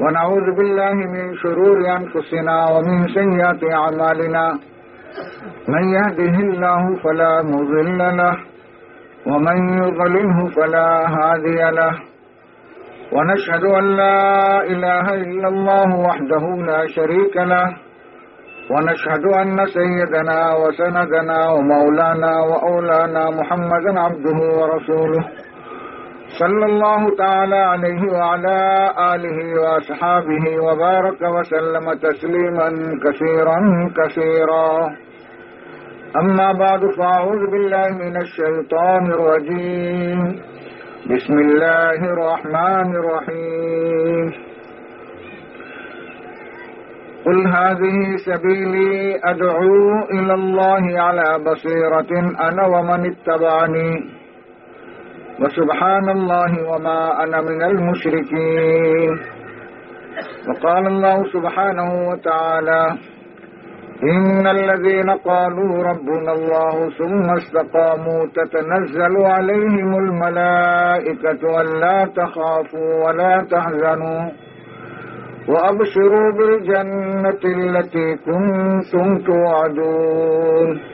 ونعوذ بالله من شرور أنفسنا ومن سيئات أعمالنا. من يهده الله فلا مضل له ومن يضلله فلا هادي له. ونشهد أن لا إله إلا الله وحده لا شريك له. ونشهد أن سيدنا وسندنا ومولانا وأولانا محمدا عبده ورسوله. صلى الله تعالى عليه وعلى آله وأصحابه وبارك وسلم تسليما كثيرا كثيرا. أما بعد فأعوذ بالله من الشيطان الرجيم. بسم الله الرحمن الرحيم. قل هذه سبيلي أدعو إلى الله على بصيرة أنا ومن اتبعني. وسبحان الله وما أنا من المشركين. وقال الله سبحانه وتعالى إن الذين قالوا ربنا الله ثم استقاموا تتنزل عليهم الملائكة ألا تخافوا ولا تحزنوا وأبشروا بالجنة التي كنتم توعدون.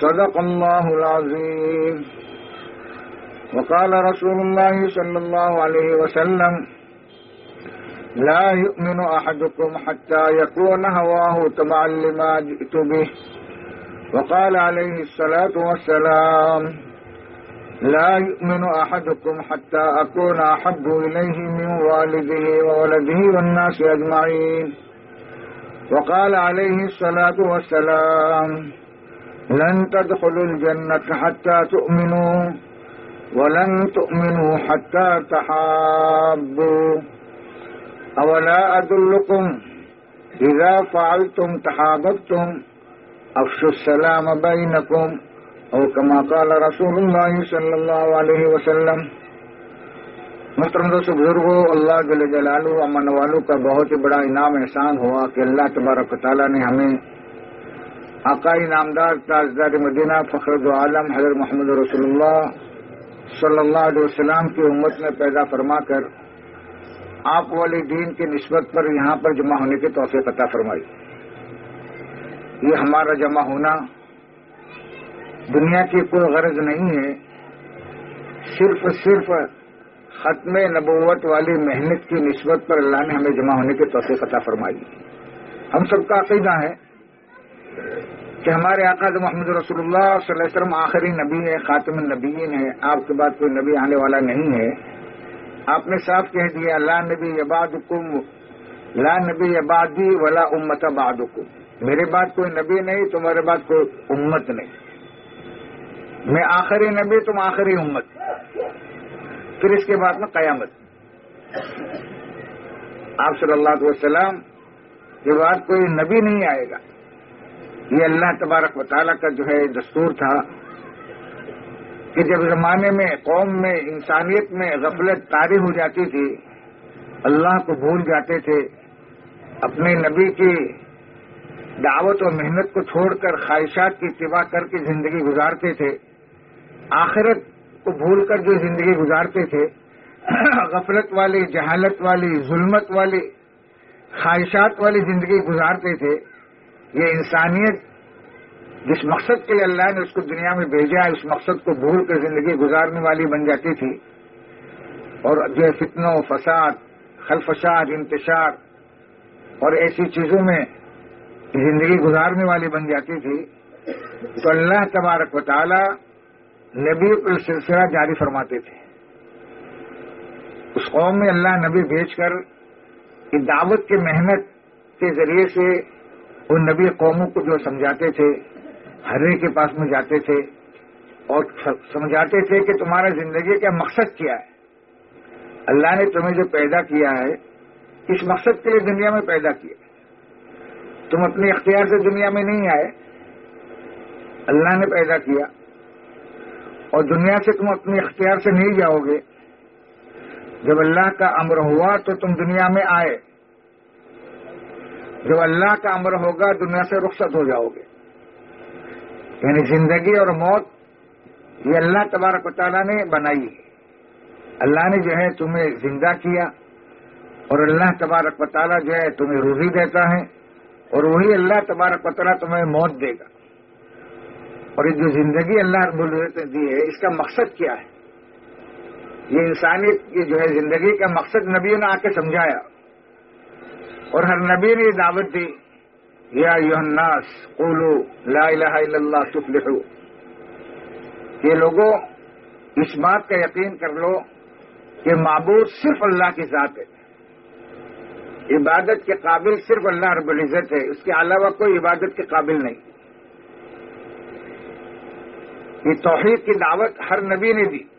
صدق الله العظيم. وقال رسول الله صلى الله عليه وسلم لا يؤمن أحدكم حتى يكون هواه تبعا لما جئت به. وقال عليه الصلاة والسلام لا يؤمن أحدكم حتى أكون أحب إليه من والده وولده والناس أجمعين. وقال عليه الصلاة والسلام لن تدخلوا الجنة حتى تؤمنوا ولن تؤمنوا حتى تحابوا. أولا أدلكم إذا فعلتم تحاببتم، أفشوا السلام بينكم، أو كما قال رسول الله صلى الله عليه وسلم. محترم دوست بزرگوں اللہ جل جلالہ امن والوں کا بہت ہی بڑا انعام احسان ہوا کہ اللہ تبارک تعالیٰ نے ہمیں عقائی نامدار تاجدار مدینہ فخر دو عالم حضرت محمد رسول اللہ صلی اللہ علیہ وسلم کی امت میں پیدا فرما کر آپ والی دین کی نسبت پر یہاں پر جمع ہونے کی توفیق عطا فرمائی۔ یہ ہمارا جمع ہونا دنیا کی کوئی غرض نہیں ہے۔ صرف صرف ختم نبوت والی محنت کی نسبت پر اللہ نے ہمیں جمع ہونے کی توفیق عطا فرمائی۔ ہم سب کا عقیدہ ہے۔ کہ ہمارے آقا محمد رسول اللہ صلی اللہ علیہ وسلم آخری نبی ہے، خاتم النبیین ہے۔ آپ کے بعد کوئی نبی آنے والا نہیں ہے۔ آپ نے صاف کہہ دیا، لا نبی عباد لا نبی عبادی ولا امت آباد میرے بعد کوئی نبی نہیں، تمہارے بعد کوئی امت نہیں۔ میں آخری نبی، تم آخری امت۔ پھر اس کے بعد میں قیامت۔ آپ صلی اللہ علیہ وسلم کے بعد کوئی نبی نہیں آئے گا۔ یہ اللہ تبارک و تعالیٰ کا جو ہے دستور تھا کہ جب زمانے میں قوم میں انسانیت میں غفلت تاری ہو جاتی تھی، اللہ کو بھول جاتے تھے، اپنے نبی کی دعوت و محنت کو چھوڑ کر خواہشات کی اتباع کر کے زندگی گزارتے تھے، آخرت کو بھول کر جو زندگی گزارتے تھے، غفلت والی، جہالت والی، ظلمت والی، خواہشات والی زندگی گزارتے تھے۔ یہ انسانیت جس مقصد کے لیے اللہ نے اس کو دنیا میں بھیجا ہے اس مقصد کو بھول کر زندگی گزارنے والی بن جاتی تھی۔ اور جو فتنوں، فساد، خلفشاد، انتشار اور ایسی چیزوں میں زندگی گزارنے والی بن جاتی تھی، تو اللہ تبارک و تعالی نبی پر سلسلہ جاری فرماتے تھے۔ اس قوم میں اللہ نبی بھیج کر دعوت کی محنت کے ذریعے سے وہ نبی قوموں کو جو سمجھاتے تھے، ہر ایک کے پاس میں جاتے تھے، اور سمجھاتے تھے کہ تمہارا زندگی کا مقصد کیا ہے۔ اللہ نے تمہیں جو پیدا کیا ہے کس مقصد کے لیے دنیا میں پیدا کیا تم اپنے اختیار سے دنیا میں نہیں آئے، اللہ نے پیدا کیا۔ اور دنیا سے تم اپنے اختیار سے نہیں جاؤ گے۔ جب اللہ کا امر ہوا تو تم دنیا میں آئے۔ جب اللہ کا امر ہوگا دنیا سے رخصت ہو جاؤ گے۔ یعنی زندگی اور موت، یہ اللہ تبارک و تعالیٰ نے بنائی ہے۔ اللہ نے جو ہے تمہیں زندہ کیا اور اللہ تبارک و تعالیٰ جو ہے تمہیں روحی دیتا ہے اور وہی اللہ تبارک و تعالیٰ تمہیں موت دے گا۔ اور یہ جو زندگی اللہ رب العزت نے دی ہے، اس کا مقصد کیا ہے؟ یہ انسانیت کی جو ہے زندگی کا مقصد نبیوں نے آ کے سمجھایا۔ اور ہر نبی نے یہ دعوت دی، یا الناس قولو لا الہ الا اللہ تفلحو۔ یہ لوگوں اس بات کا یقین کر لو کہ معبود صرف اللہ کی ذات ہے۔ عبادت کے قابل صرف اللہ رب العزت ہے، اس کے علاوہ کوئی عبادت کے قابل نہیں۔ یہ توحید کی دعوت ہر نبی نے دی۔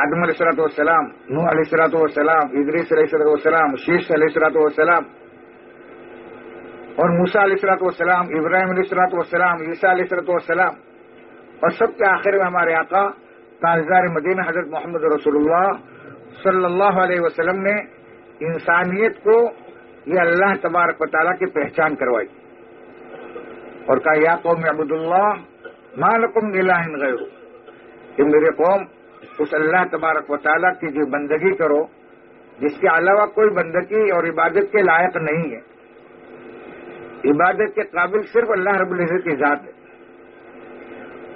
آدم علیہ السلاۃ والسلام، نوح علیہ السلاۃ والسلام، ادریس علیہ السلاۃ والسلام، شیش علیہ السلاۃ والسلام، اور موسا علیہ السلاۃ والسلام، ابراہیم علیہ السلاۃ والسلام، عیسیٰ علیہ السلاۃ والسلام، اور سب کے آخر میں ہمارے آقا تاجدار مدینہ حضرت محمد رسول اللہ صلی اللہ علیہ وسلم نے انسانیت کو یہ اللہ تبارک و تعالیٰ کی پہچان کروائی۔ اور کہا، یا قوم عبد اللہ مالکم الہ غیر کہ میرے قوم اس اللہ تبارک و تعالیٰ کی جو بندگی کرو، جس کے علاوہ کوئی بندگی اور عبادت کے لائق نہیں ہے۔ عبادت کے قابل صرف اللہ رب العزت کی ذات ہے۔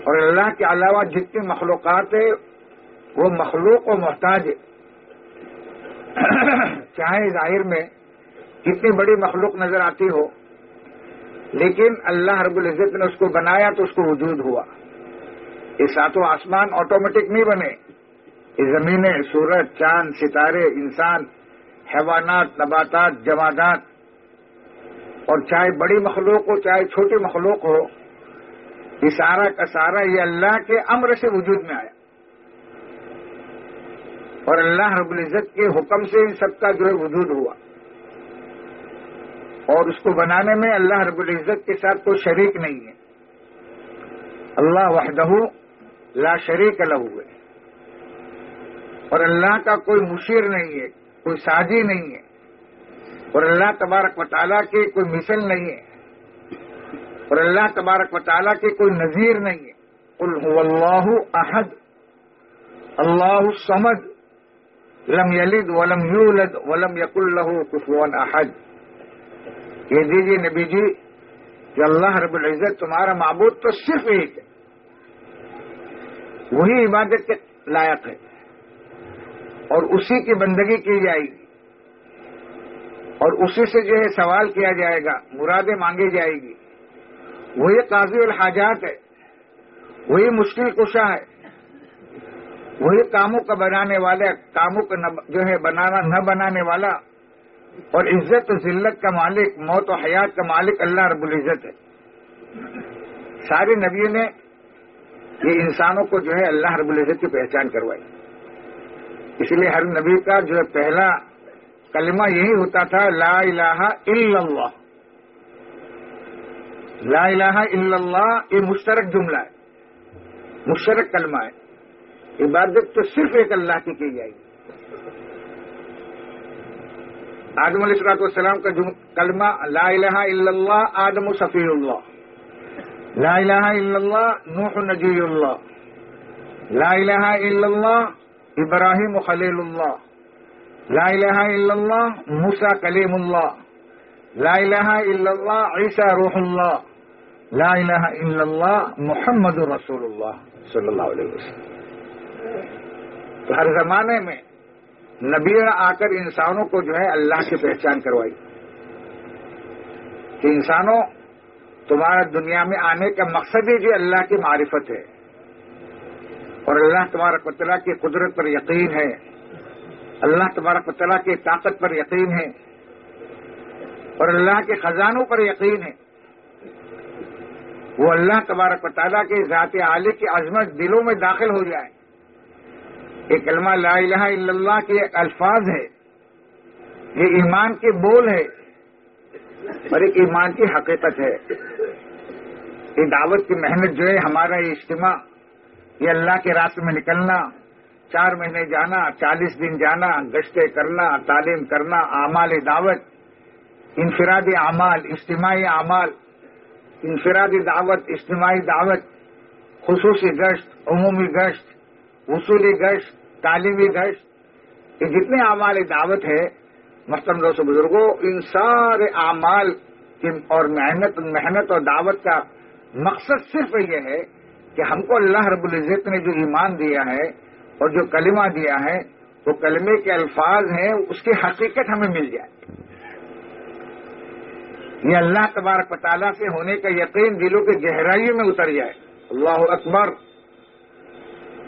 اور اللہ کے علاوہ جتنی مخلوقات ہے وہ مخلوق و محتاج ہے چاہے ظاہر میں کتنی بڑی مخلوق نظر آتی ہو، لیکن اللہ رب العزت نے اس کو بنایا تو اس کو وجود ہوا۔ یہ ساتوں آسمان آٹومیٹک نہیں بنے۔ زمینیں سورج، چاند، ستارے، انسان، حیوانات، نباتات، جمادات، اور چاہے بڑی مخلوق ہو، چاہے چھوٹی مخلوق ہو، یہ سارا کا سارا یہ اللہ کے امر سے وجود میں آیا۔ اور اللہ رب العزت کے حکم سے ان سب کا جو ہے وجود ہوا۔ اور اس کو بنانے میں اللہ رب العزت کے ساتھ کوئی شریک نہیں ہے۔ اللہ وحدہ لا شریک لہو ہے اور اللہ کا کوئی مشیر نہیں ہے، کوئی سازی نہیں ہے۔ اور اللہ تبارک و تعالیٰ کی کوئی مثل نہیں ہے۔ اور اللہ تبارک و تعالیٰ کی کوئی نظیر نہیں ہے۔ قل هو اللہ احد، اللہ سمد لم یلد ولم یولد ولم یق اللہ کفوا احد۔ یہ دیجیے نبی جی کہ اللہ رب العزت تمہارا معبود تو صرف ایک ہے۔ وہی عبادت کے لائق ہے۔ اور اسی کی بندگی کی جائے گی۔ اور اسی سے جو ہے سوال کیا جائے گا، مرادیں مانگی جائے گی۔ وہی قاضی الحاجات ہے، وہی مشکل کشا ہے، وہی کاموں کا بنانے والے کاموں کا جو ہے بنانا، نہ بنانے والا۔ اور عزت و ذلت کا مالک، موت و حیات کا مالک اللہ رب العزت ہے۔ سارے نبیوں نے یہ انسانوں کو جو ہے اللہ رب العزت کی پہچان کروائی۔ اس لیے ہر نبی کا جو ہے پہلا کلمہ یہی ہوتا تھا، لا الہ الا اللہ۔ لا الہ الا اللہ یہ مشترک جملہ ہے۔ مشترک کلمہ ہے۔ عبادت تو صرف ایک اللہ کی کی جائے گی۔ آدم علیہ السلاط والسلام کا کلمہ لا الہ الا اللہ، آدم صفی اللہ۔ لا الہ الا اللہ، نوح نجی اللہ۔ لا الہ الا اللہ ابراہیم خلیل اللہ. لا الہ الا اللہ موسا کلیم اللہ. لا الہ الا اللہ، عیسیٰ روح اللہ. لا الہ الا اللہ، محمد رسول اللہ صلی اللہ علیہ وسلم. تو ہر زمانے میں نبی آ کر انسانوں کو جو ہے اللہ کی پہچان کروائی. کہ انسانوں تمہارا دنیا میں آنے کا مقصد ہی جو اللہ کی معرفت ہے. اور اللہ تمہارا پتلا کی قدرت پر یقین ہے۔ اللہ تمہارا پتلا کی طاقت پر یقین ہے۔ اور اللہ کے خزانوں پر یقین ہے۔ وہ اللہ تبارک و تعالیٰ کے ذات عالی کی عظمت دلوں میں داخل ہو جائے۔ ایک علمہ لا الہ الا اللہ کے الفاظ ہے۔ یہ ایمان کے بول ہے۔ اور ایک ایمان کی حقیقت ہے۔ یہ دعوت کی محنت جو ہے ہمارا یہ اجتماع یہ اللہ کے راستے میں نکلنا، چار مہینے جانا، چالیس دن جانا گشتیں کرنا، تعلیم کرنا، اعمال دعوت، انفرادی اعمال، اجتماعی اعمال، انفرادی دعوت، اجتماعی دعوت، خصوصی گشت، عمومی گشت وصولی گشت، تعلیمی گشت، یہ جتنے اعمال دعوت ہے مثلاً دوست بزرگوں ان سارے اعمال اور محنت محنت اور دعوت کا مقصد صرف یہ ہے کہ ہم کو اللہ رب العزت نے جو ایمان دیا ہے اور جو کلمہ دیا ہے، وہ کلمے کے الفاظ ہیں، اس کی حقیقت ہمیں مل جائے۔ یہ اللہ تبارک تعالیٰ سے ہونے کا یقین دلوں کے گہرائیوں میں اتر جائے۔ اللہ اکبر۔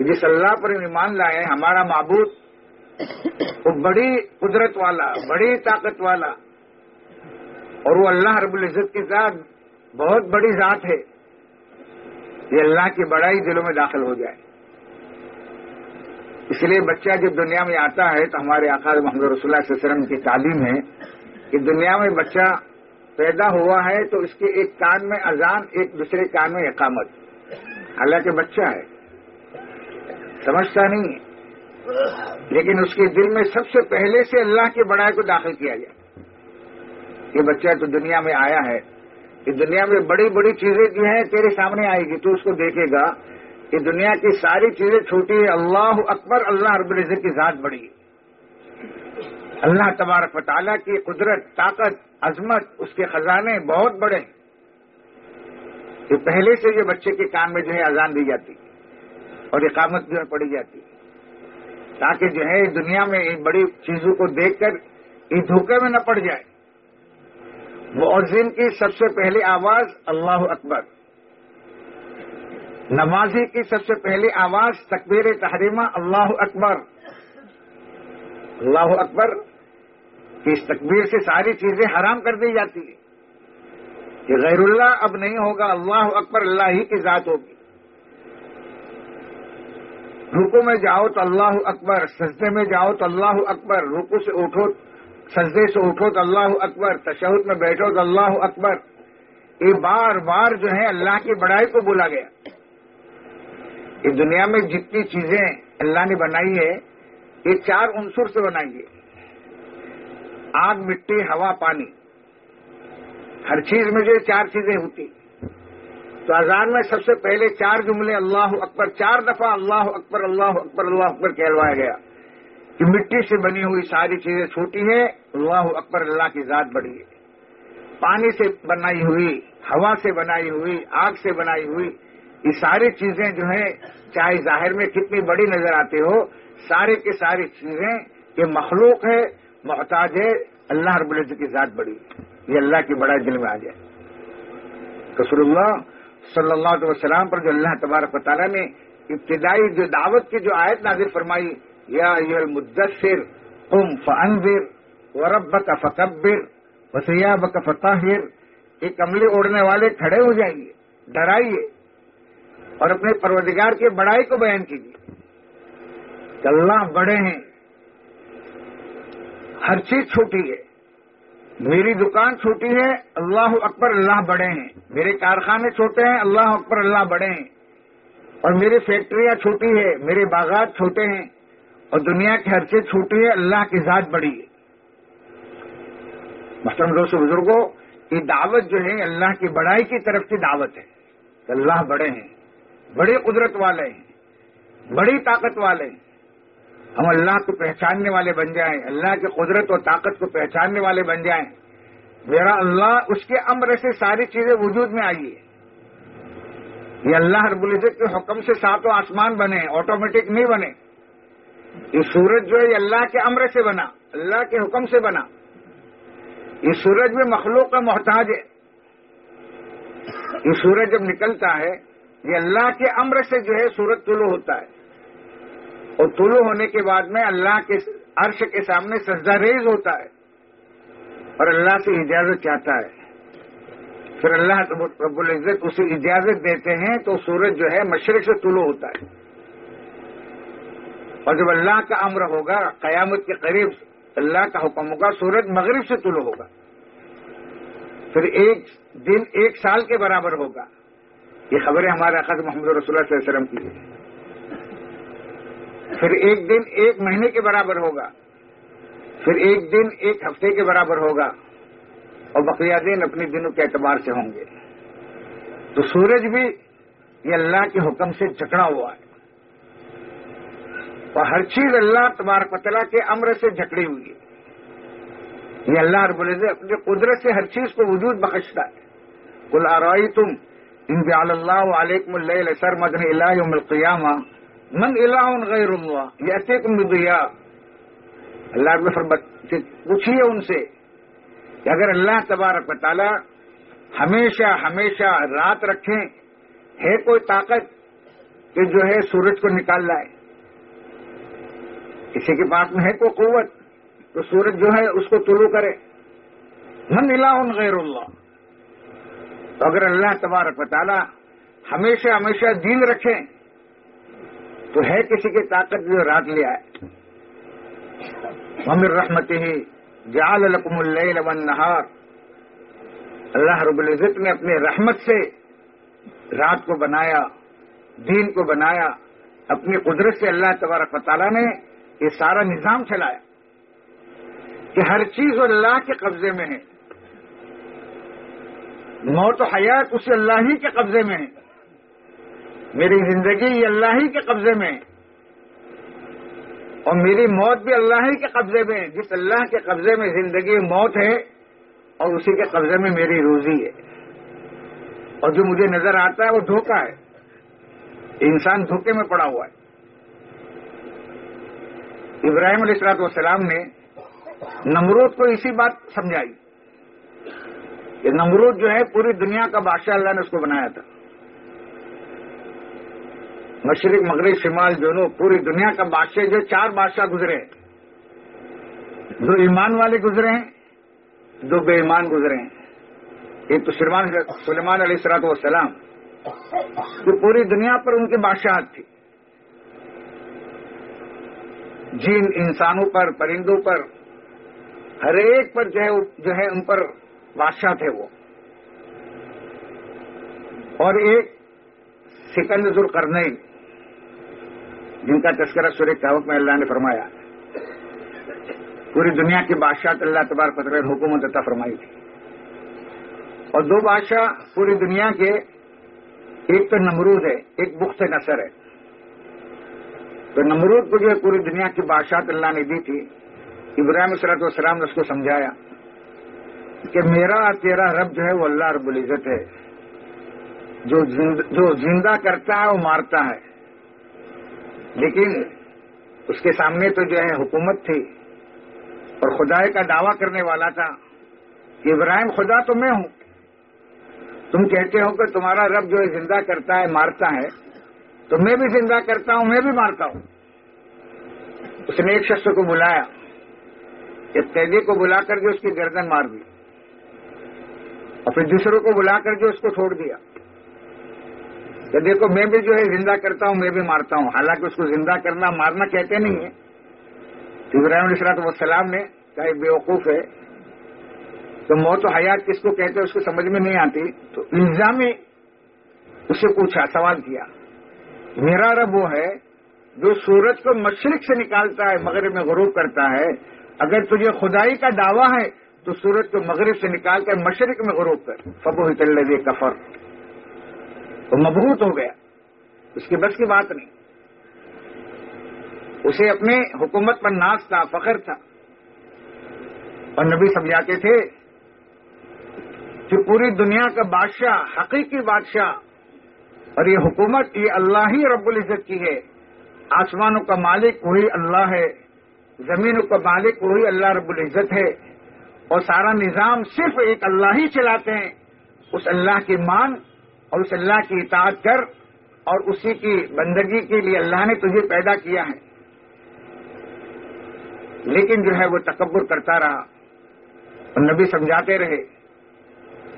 جس اللہ پر ایمان لائے، ہمارا معبود۔ وہ بڑی قدرت والا، بڑی طاقت والا۔ اور وہ اللہ رب العزت کے ساتھ بہت بڑی ذات ہے۔ یہ اللہ کی بڑائی دلوں میں داخل ہو جائے۔ اس لیے بچہ جب دنیا میں آتا ہے تو ہمارے آقا محمد رسول اللہ علیہ وسلم کی تعلیم ہے کہ دنیا میں بچہ پیدا ہوا ہے تو اس کے ایک کان میں اذان، ایک دوسرے کان میں اقامت۔ حالانکہ بچہ ہے۔ سمجھتا نہیں لیکن اس کے دل میں سب سے پہلے سے اللہ کی بڑائی کو داخل کیا جائے یہ بچہ تو دنیا میں آیا ہے۔ کہ دنیا میں بڑی بڑی چیزیں جو ہیں تیرے سامنے آئے گی، تو اس کو دیکھے گا کہ دنیا کی ساری چیزیں چھوٹی ہیں۔ اللہ اکبر، اللہ رب العزت کی ذات بڑی اللہ تبارک و تعالیٰ کی قدرت، طاقت، عظمت، اس کے خزانے بہت بڑے ہیں۔ یہ پہلے سے جو بچے کے کام میں جو ہے اذان دی جاتی، اور اقامت جو ہے پڑی جاتی۔ تاکہ جو ہے دنیا میں ان بڑی چیزوں کو دیکھ کر یہ دھوکے میں نہ پڑ جائے۔ معذن کی سب سے پہلی آواز اللہ اکبر۔ نمازی کی سب سے پہلی آواز تکبیر تحریمہ اللہ اکبر۔ اللہ اکبر کی اس تکبیر سے ساری چیزیں حرام کر دی جاتی ہیں۔ کہ غیر اللہ اب نہیں ہوگا، اللہ اکبر اللہ ہی کی ذات ہوگی۔ رکو میں جاؤ تو اللہ اکبر، سجدے میں جاؤ تو اللہ اکبر رکو سے اٹھو سجدے سے اٹھو تو اللہ اکبر، تشہد میں بیٹھو تو اللہ اکبر۔ یہ بار بار جو ہے اللہ کی بڑائی کو بولا گیا۔ یہ دنیا میں جتنی چیزیں اللہ نے بنائی ہے یہ چار عنصر سے بنائی ہے آگ، مٹی، ہوا، پانی۔ ہر چیز میں جو چار چیزیں ہوتی۔ تو اذان میں سب سے پہلے چار جملے اللہ اکبر، چار دفعہ اللہ اکبر اللہ اکبر اللہ اکبر کہلوایا گیا۔ کہ مٹی سے بنی ہوئی ساری چیزیں چھوٹی ہیں، اللہ اکبر، اللہ کی ذات بڑی ہے۔ پانی سے بنائی ہوئی، ہوا سے بنائی ہوئی، آگ سے بنائی ہوئی، یہ ساری چیزیں جو ہیں، چاہے ظاہر میں کتنی بڑی نظر آتی ہو، سارے کے ساری چیزیں یہ مخلوق ہے، محتاج ہے، اللہ رب العزت کی ذات بڑی یہ اللہ کی بڑا دل میں آ جائے۔ کسر اللہ صلی اللہ علیہ وسلم پر جو اللہ تبارک تعالیٰ نے ابتدائی جو دعوت کی جو آیت نازل فرمائی یا مدثر قم فانذر ورب فکبر وسیع بک یہ کملے اوڑھنے والے کھڑے ہو جائیں گے ڈرائیے، اور اپنے پروردگار کی بڑائی کو بیان کیجیے۔ کہ اللہ بڑے ہیں، ہر چیز چھوٹی ہے، میری دکان چھوٹی ہے، اللہ اکبر اللہ بڑے ہیں۔ میرے کارخانے چھوٹے ہیں، اللہ اکبر اللہ بڑے ہیں۔ اور میری فیکٹریاں چھوٹی ہے میرے باغات چھوٹے ہیں۔ اور دنیا کی ہر چیز چھوٹی ہے، اللہ کی ذات بڑی ہے۔ مثلاً دوست بزرگوں یہ دعوت جو ہے، اللہ کی بڑائی کی طرف کی دعوت ہے کہ اللہ بڑے ہیں، بڑے قدرت والے ہیں، بڑی طاقت والے ہیں۔ ہم اللہ کو پہچاننے والے بن جائیں، اللہ کی قدرت اور طاقت کو پہچاننے والے بن جائیں۔ میرا اللہ اس کے امر سے ساری چیزیں وجود میں آئی ہے یہ اللہ رب العزت کے حکم سے ساتوں آسمان بنے آٹومیٹک نہیں بنے۔ یہ سورج جو ہے یہ اللہ کے امر سے بنا، اللہ کے حکم سے بنا۔ یہ سورج میں مخلوق کا محتاج ہے۔ یہ سورج جب نکلتا ہے، یہ اللہ کے امر سے جو ہے سورج طلوع ہوتا ہے۔ اور طلوع ہونے کے بعد میں اللہ کے عرش کے سامنے سجدہ ریز ہوتا ہے۔ اور اللہ سے اجازت چاہتا ہے۔ پھر اللہ رب العزت اسے اجازت دیتے ہیں تو سورج جو ہے مشرق سے طلوع ہوتا ہے۔ اور جب اللہ کا امر ہوگا، قیامت کے قریب اللہ کا حکم ہوگا، سورج مغرب سے طلوع ہوگا۔ پھر ایک دن، ایک سال کے برابر ہوگا۔ یہ خبریں ہمارے خط محمد رسول اللہ صلی اللہ علیہ وسلم کی ہے۔ پھر ایک دن، ایک مہینے کے برابر ہوگا۔ پھر ایک دن، ایک ہفتے کے برابر ہوگا۔ اور بقیہ دن اپنے دنوں کے اعتبار سے ہوں گے۔ تو سورج بھی یہ اللہ کے حکم سے جکڑا ہوا ہے۔ اور ہر چیز اللہ تبارک پتلا کے امر سے جکڑی ہوئی ہے۔ یہ اللہ رب العزت اپنے قدرت سے ہر چیز کو وجود بخشتا ہے۔ کل آرائی تم ان اللہ علیکم اللہ سر مدن اللہ القیامہ من الہ غیر اللہ یہ تم دیا اللہ رب پوچھیے ان سے کہ اگر اللہ تبارک تعالی ہمیشہ ہمیشہ رات رکھیں، ہے کوئی طاقت کہ جو ہے سورج کو نکال لائے؟ کسی کے پاس میں ہے کوئی قوت، تو سورج جو ہے اس کو طلوع کرے۔ من الہ غیر اللہ۔ تو اگر اللہ تبارک تعالی ہمیشہ ہمیشہ دین رکھیں تو ہے کسی کی طاقت جو رات لے آئے۔ ممر رحمت ہی جال القم والنہار اللہ رب العزت نے اپنے رحمت سے رات کو بنایا، دین کو بنایا، اپنی قدرت سے اللہ تبارک تعالیٰ نے یہ سارا نظام چلایا کہ ہر چیز اللہ کے قبضے میں ہے۔ موت و حیات اسے اللہ ہی کے قبضے میں ہے۔ میری زندگی یہ اللہ ہی کے قبضے میں ہے۔ اور میری موت بھی اللہ ہی کے قبضے میں ہے۔ جس اللہ کے قبضے میں زندگی موت ہے، اور اسی کے قبضے میں میری روزی ہے۔ اور جو مجھے نظر آتا ہے، وہ دھوکہ ہے۔ انسان دھوکے میں پڑا ہوا ہے۔ ابراہیم علیہ السلاط والسلام نے نمرود کو اسی بات سمجھائی کہ نمرود جو ہے پوری دنیا کا بادشاہ اللہ نے اس کو بنایا تھا۔ مشرق، مغرب، شمال جنوب پوری دنیا کا بادشاہ، جو چار بادشاہ گزرے ہیں، دو ایمان والے گزرے ہیں، دو بے ایمان گزرے ہیں۔ ایک تو سلیمان علیہ السلاط والسلام، جو پوری دنیا پر ان کی بادشاہت تھی جن انسانوں پر، پرندوں پر، ہر ایک پر جو ہے جو ہے ان پر بادشاہ تھے وہ۔ اور ایک سکند ذر کرنے، جن کا تذکرہ سورہ کہوک میں اللہ نے فرمایا۔ پوری دنیا کی بادشاہ اللہ تبار پتر حکومت عطا فرمائی تھی۔ اور دو بادشاہ پوری دنیا کے، ایک تو نمرود ہے، ایک بخت نصر ہے۔ تو نمرود کو جو ہے پوری دنیا کی بادشاہ اللہ نے دی تھی، ابراہیم صلاحت والسلام نے اس کو سمجھایا کہ میرا تیرا رب جو ہے وہ اللہ رب العزت ہے۔ جو زندہ کرتا ہے، وہ مارتا ہے۔ لیکن اس کے سامنے تو جو ہے حکومت تھی اور خدا کا دعویٰ کرنے والا تھا کہ ابراہیم خدا تو میں ہوں۔ تم کہتے ہو کہ تمہارا رب جو ہے زندہ کرتا ہے، مارتا ہے۔ تو میں بھی زندہ کرتا ہوں، میں بھی مارتا ہوں۔ اس نے ایک شخص کو بلایا۔ ایک قیدی کو بلا کر کے اس کی گردن مار دی۔ اور پھر دوسروں کو بلا کر کے اس کو چھوڑ دیا۔ کہ دیکھو، میں بھی جو ہے زندہ کرتا ہوں، میں بھی مارتا ہوں۔ حالانکہ اس کو زندہ کرنا، مارنا کہتے نہیں ہیں۔ ابراہیم علیہ السلام وسلام نے چاہے بیوقوف ہے۔ تو موت و حیات کس کو کہتے ہیں، اس کو سمجھ میں نہیں آتی۔ تو الزامی اسے پوچھا، سوال کیا۔ میرا رب وہ ہے جو سورج کو مشرق سے نکالتا ہے، مغرب میں غروب کرتا ہے۔ اگر تجھے خدائی کا دعویٰ ہے، تو سورج کو مغرب سے نکال کر مشرق میں غروب کر۔ فبو ہی کفر۔ وہ مبہوت ہو گیا۔ اس کی بس کی بات نہیں۔ اسے اپنے حکومت پر ناز تھا، فخر تھا۔ اور نبی سمجھاتے تھے کہ پوری دنیا کا بادشاہ، حقیقی بادشاہ اور یہ حکومت یہ اللہ ہی رب العزت کی ہے۔ آسمانوں کا مالک وہی اللہ ہے، زمینوں کا مالک وہی اللہ رب العزت ہے۔ اور سارا نظام صرف ایک اللہ ہی چلاتے ہیں۔ اس اللہ کی مان اور اس اللہ کی اطاعت کر اور اسی کی بندگی کے لیے اللہ نے تجھے پیدا کیا ہے۔ لیکن جو ہے وہ تکبر کرتا رہا اور نبی سمجھاتے رہے۔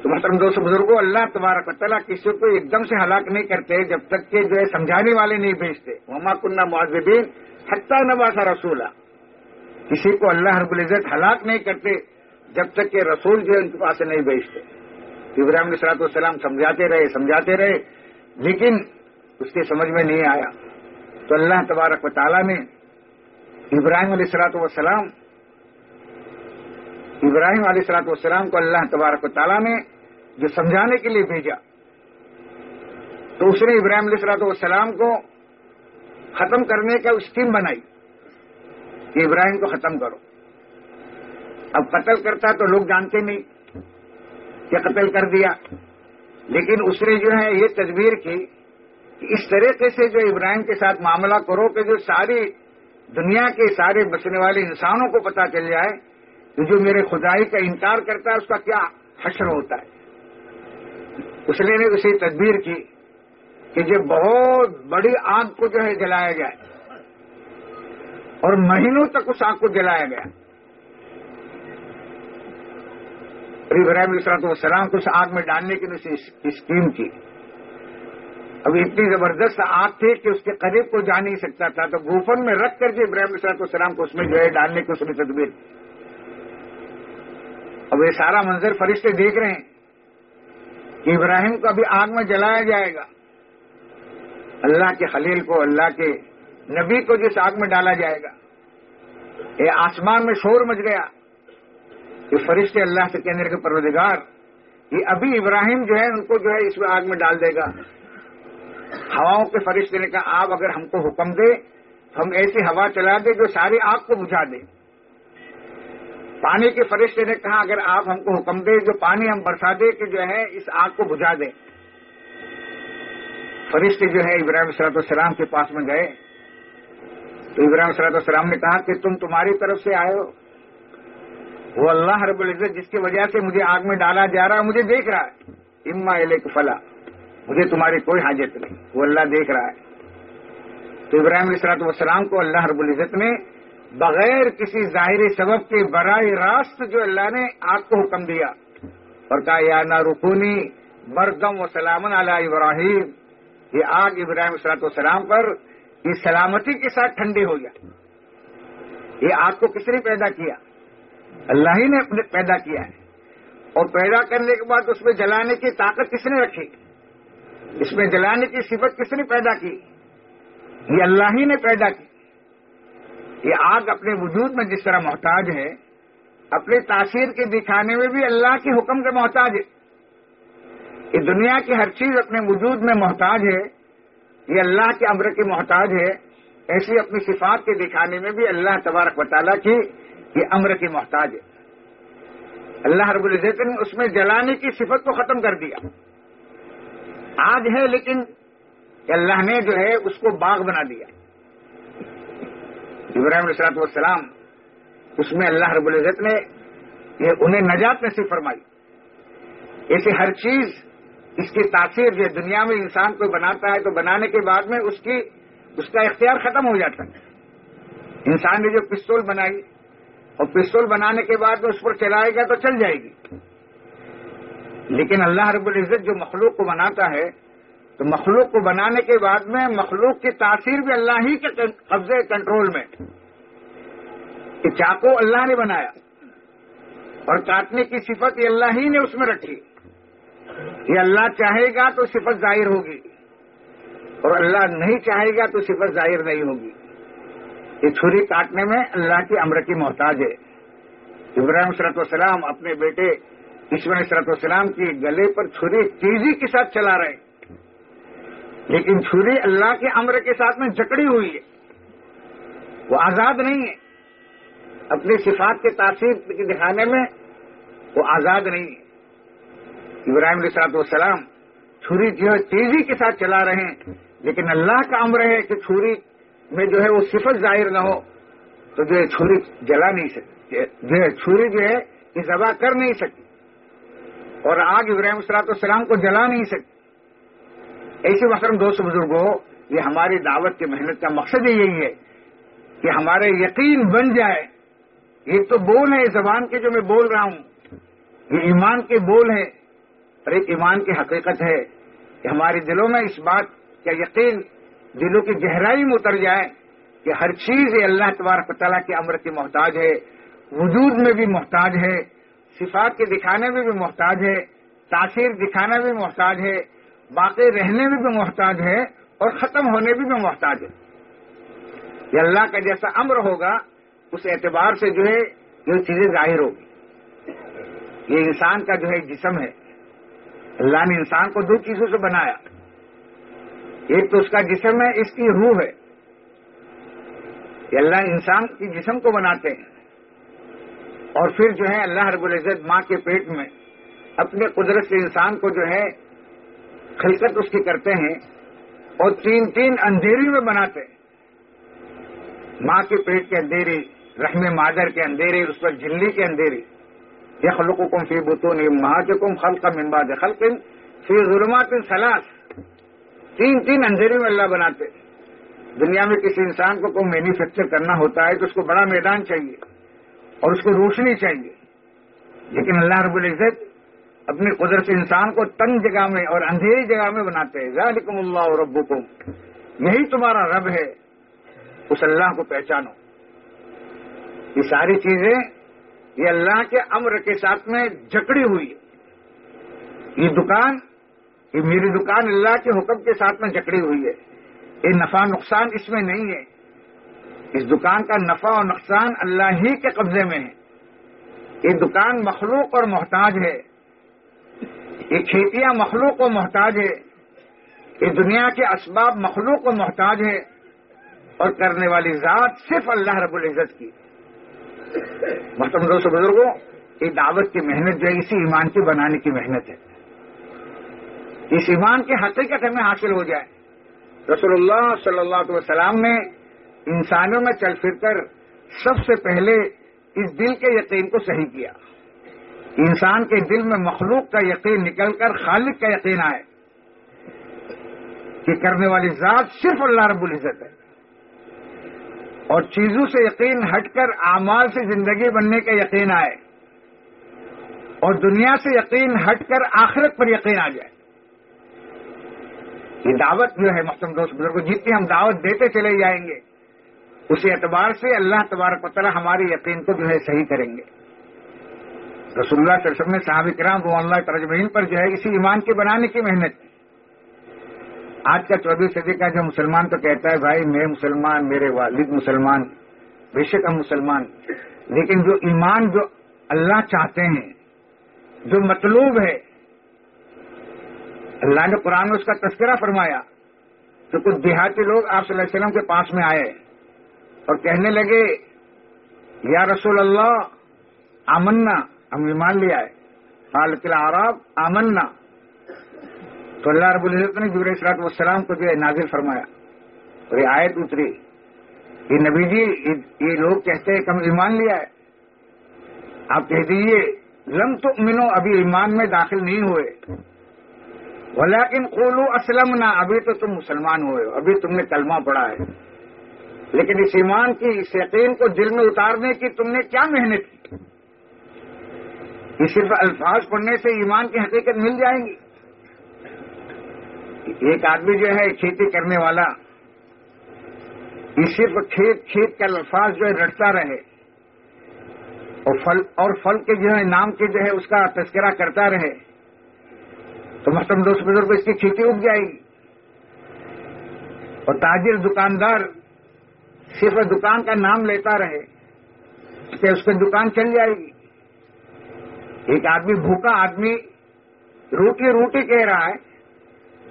تو محترم دوست بزرگوں اللہ تبارک و تعالیٰ کسی کو ایک دم سے ہلاک نہیں کرتے جب تک کہ جو ہے سمجھانے والے نہیں بھیجتے۔ وما کنہ معذبین حتیٰ نواسا رسولہ کسی کو اللہ رب العزت ہلاک نہیں کرتے جب تک کہ رسول جو ہے ان کے پاس نہیں بھیجتے۔ ابراہیم نصرات والسلام سمجھاتے رہے سمجھاتے رہے، لیکن اس کے سمجھ میں نہیں آیا۔ تو اللہ تبارک و تعالیٰ نے ابراہیم علیہ السلاۃ والسلام ابراہیم علیہ السلاۃ والسلام کو اللہ تبارک و تعالیٰ نے جو سمجھانے کے لیے بھیجا، تو اس نے ابراہیم علیہ السلاۃ والسلام کو ختم کرنے کا اسکیم بنائی کہ ابراہیم کو ختم کرو۔ اب قتل کرتا تو لوگ جانتے نہیں کہ قتل کر دیا، لیکن اس نے جو ہے یہ تدبیر کی کہ اس طریقے سے جو ابراہیم کے ساتھ معاملہ کرو کہ جو ساری دنیا کے سارے بچنے والے انسانوں کو پتا چل جائے کہ جو میرے خدائی کا انکار کرتا ہے، اس کا کیا حشر ہوتا ہے؟ اس نے اسی تدبیر کی کہ جو بہت بڑی آگ کو جو ہے جلایا جائے اور مہینوں تک اس آگ کو جلایا گیا ابراہیم علیہ السلام کو اس آگ میں ڈالنے کی اسکیم کی۔ ابھی اتنی زبردست آگ تھی کہ اس کے قریب کو جا نہیں سکتا تھا، تو گوفن میں رکھ کر کے ابراہیم علیہ السلام کو اس میں جو ہے ڈالنے کی اس نے تدبیر۔ اب یہ سارا منظر فرشتے دیکھ رہے ہیں۔ کہ ابراہیم کو ابھی آگ میں جلایا جائے گا۔ اللہ کے خلیل کو، اللہ کے نبی کو جس آگ میں ڈالا جائے گا۔ یہ آسمان میں شور مچ گیا۔ یہ فرشتے اللہ سے کہنے کے پروردگار، یہ ابھی ابراہیم جو ہے، ان کو جو ہے، اس میں آگ میں ڈال دے گا۔ ہواؤں کے فرشتے نے کہا، آپ اگر ہم کو حکم دے تو ہم ایسی ہوا چلا دیں جو ساری آگ کو بجھا دے۔ پانی کے فرشتے نے کہا، اگر آپ ہم کو حکم دے جو پانی ہم برسا دے کہ جو ہے، اس آگ کو بجھا دے فرشتے جو ہے، ابراہیم صلاحت السلام کے پاس میں گئے۔ تو ابراہیم صلاحت السلام نے کہا کہ تم تمہاری طرف سے آئے ہو۔ وہ اللہ رب العزت جس کی وجہ سے مجھے آگ میں ڈالا جا رہا ہے، مجھے دیکھ رہا ہے۔ اما علیہ فلا، مجھے تمہاری کوئی حاجت نہیں۔ وہ اللہ دیکھ رہا ہے۔ تو ابراہیم علیہ والسلام کو اللہ رب العزت نے بغیر کسی ظاہری سبب کے براہ راست جو اللہ نے آگ کو حکم دیا۔ اور کہا، یا نہ رکونی بردم و سلامن علیہ ابراہیم۔ یہ آگ ابراہیم السلاط والسلام پر یہ سلامتی کے ساتھ ٹھنڈی ہو گیا۔ یہ آگ کو کس نے پیدا کیا؟ اللہ ہی نے پیدا کیا ہے۔ اور پیدا کرنے کے بعد اس میں جلانے کی طاقت کس نے رکھی؟ اس میں جلانے کی صفت کس نے پیدا کی؟ یہ اللہ ہی نے پیدا کی۔ یہ آگ اپنے وجود میں جس طرح محتاج ہے اپنی تاثیر کے دکھانے میں بھی اللہ کے حکم کے محتاج ہے۔ یہ دنیا کی ہر چیز اپنے وجود میں محتاج ہے، یہ اللہ کے امر کی محتاج ہے۔ ایسی اپنی صفات کے دکھانے میں بھی اللہ تبارک و تعالیٰ کی یہ امر کی محتاج ہے۔ اللہ رب العزت نے اس میں جلانے کی صفت کو ختم کر دیا۔ آج ہے لیکن اللہ نے جو ہے اس کو باغ بنا دیا۔ ابراہیم السلاط والسلام اس میں اللہ رب العزت نے یہ انہیں نجات نصیب فرمائی۔ ایسے ہر چیز اس کی تاثیر جو دنیا میں انسان کو بناتا ہے تو بنانے کے بعد میں اس کی اس کا اختیار ختم ہو جاتا ہے۔ انسان نے جو پستول بنائی اور پستول بنانے کے بعد میں اس پر چلائے گا تو چل جائے گی۔ لیکن اللہ رب العزت جو مخلوق کو بناتا ہے تو مخلوق کو بنانے کے بعد میں مخلوق کی تاثیر بھی اللہ ہی کے قبضے کنٹرول میں کہ چاقو اللہ نے بنایا اور کاٹنے کی صفت یہ اللہ ہی نے اس میں رکھی۔ یہ اللہ چاہے گا تو صفت ظاہر ہوگی اور اللہ نہیں چاہے گا تو صفت ظاہر نہیں ہوگی۔ یہ چھری کاٹنے میں اللہ کی امر کی محتاج ہے۔ ابراہیم صرت والسلام اپنے بیٹے ایشور صرت والسلام کی گلے پر چھری تیزی کے ساتھ چلا رہے لیکن چھری اللہ کے امر کے ساتھ میں جکڑی ہوئی ہے۔ وہ آزاد نہیں ہے۔ اپنی صفات کے تاثیر دکھانے میں وہ آزاد نہیں ہے۔ ابراہیم علیہ والسلام چھری جو ہے تیزی کے ساتھ چلا رہے ہیں، لیکن اللہ کا امر ہے کہ چھری میں جو ہے وہ صفت ظاہر نہ ہو، تو جو ہے چھری جلا نہیں سکتی۔ جو ہے چھری جو ہے یہ ذبح کر نہیں سکتی۔ اور آگ ابراہیم اسرات السلام کو جلا نہیں سکتی۔ ایسے محترم دوست بزرگوں، یہ ہماری دعوت کی محنت کا مقصد ہی یہی ہے کہ ہمارے یقین بن جائے۔ ایک تو بول ہے زبان کے جو میں بول رہا ہوں۔ یہ ایمان کے بول ہے اور ایک ایمان کی حقیقت ہے کہ ہمارے دلوں میں اس بات کا یقین، دلوں کی گہرائی میں اتر جائے کہ ہر چیز اللہ تبارک تعالیٰ کے امر کی محتاج ہے۔ وجود میں بھی محتاج ہے، صفات کے دکھانے میں بھی محتاج ہے، تاثیر دکھانا بھی محتاج ہے۔ باقی رہنے میں بھی محتاج ہے اور ختم ہونے بھی بھی محتاج ہے۔ یہ اللہ کا جیسا امر ہوگا، اس اعتبار سے جو ہے، یہ چیزیں ظاہر ہوگی۔ یہ انسان کا جو ہے، جسم ہے۔ اللہ نے انسان کو دو چیزوں سے بنایا۔ ایک تو اس کا جسم ہے، اس کی روح ہے۔ یہ اللہ انسان کی جسم کو بناتے ہیں۔ اور پھر جو ہے، اللہ رب العزت ماں کے پیٹ میں اپنے قدرت سے انسان کو جو ہے خلقت اس کی کرتے ہیں اور تین تین اندھیری میں بناتے ہیں۔ ماں کے پیٹ کے اندھیری، رحم مادر کے اندھیرے اس پر جلی کے اندھیری۔ یہ خلق کم فی بتون ماں کے کم خلق ممباد خلق فی ظلمات سلاس تین تین اندھیرے میں اللہ بناتے دنیا میں کسی انسان کو کوئی مینوفیکچر کرنا ہوتا ہے تو اس کو بڑا میدان چاہیے اور اس کو روشنی چاہیے۔ لیکن اللہ رب العزت اپنی قدرت انسان کو تنگ جگہ میں اور اندھیری جگہ میں بناتے ہیں۔ ذالکم اللہ ربکم۔ یہی تمہارا رب ہے۔ اس اللہ کو پہچانو۔ یہ ساری چیزیں یہ اللہ کے امر کے ساتھ میں جکڑی ہوئی ہے یہ دکان، یہ میری دکان اللہ کے حکم کے ساتھ میں جکڑی ہوئی ہے۔ یہ نفع نقصان اس میں نہیں ہے۔ اس دکان کا نفع اور نقصان اللہ ہی کے قبضے میں ہے۔ یہ دکان مخلوق اور محتاج ہے۔ یہ کھیتیاں مخلوق و محتاج ہے یہ دنیا کے اسباب مخلوق و محتاج ہے اور کرنے والی ذات صرف اللہ رب العزت کی۔ محتم دوست بزرگوں، یہ دعوت کی محنت جو ہے، اسی ایمان کی بنانے کی محنت ہے۔ اس ایمان کی حقیقت ہمیں حاصل ہو جائے۔ رسول اللہ صلی اللہ علیہ وسلم نے انسانوں میں چل پھر کر سب سے پہلے اس دل کے یقین کو صحیح کیا۔ انسان کے دل میں مخلوق کا یقین نکل کر خالق کا یقین آئے کہ کرنے والی ذات صرف اللہ رب العزت ہے۔ اور چیزوں سے یقین ہٹ کر اعمال سے زندگی بننے کا یقین آئے۔ اور دنیا سے یقین ہٹ کر آخرت پر یقین آ جائے۔ یہ دعوت جو ہے محتم دوست بزرگ جتنی ہم دعوت دیتے چلے جائیں گے، اسی اعتبار سے اللہ تبارک تعالیٰ ہماری یقین کو جو ہے صحیح کریں گے۔ رسول اللہ علیہ وسلم نے صحابہ کرام وہ اللہ ترجمین پر جو ہے اسی ایمان کے بنانے کی محنت کی۔ آج کا چودہ صدی کا جو مسلمان تو کہتا ہے، بھائی، میں مسلمان، میرے والد مسلمان، بے شک ہم مسلمان۔ لیکن جو ایمان جو اللہ چاہتے ہیں، جو مطلوب ہے۔ اللہ نے قرآن میں اس کا تذکرہ فرمایا۔ تو کچھ دیہاتی لوگ آپ صلی اللہ علیہ وسلم کے پاس میں آئے اور کہنے لگے، یا رسول اللہ، آمنا ہم ایمان لے آئے۔ حالت العراب آمنا۔ تو اللہ رب العزت نے جبر اصلاط والسلام کو جو ہے نازل فرمایا۔ اور یہ آیت اتری۔ یہ نبی جی یہ لوگ کہتے ہیں کہ ہم ایمان لیا ہے آپ کہہ دیجیے لم تو منو ابھی ایمان میں داخل نہیں ہوئے۔ ولیکن قولو اسلم نہ ابھی تو تم مسلمان ہوئے ہو، ابھی تم نے کلمہ پڑھا ہے۔ لیکن اس ایمان کی، اس یقین کو دل میں اتارنے کی تم نے کیا محنت کی؟ یہ صرف الفاظ پڑھنے سے ایمان کی حقیقت مل جائیں گی۔ ایک آدمی جو ہے کھیتی کرنے والا، یہ صرف کھیت کھیت کا الفاظ جو ہے رٹتا رہے۔ اور فل اور فل کے جو ہے نام کے جو ہے اس کا تذکرہ کرتا رہے۔ تو مطلب محتم دوست بزرگ اس کی کھیتی اگ جائے گی۔ اور تاجر دکاندار صرف دکان کا نام لیتا رہے کہ اس کی دکان چل جائے گی۔ ایک آدمی بھوکا آدمی روٹی روٹی کہہ رہا ہے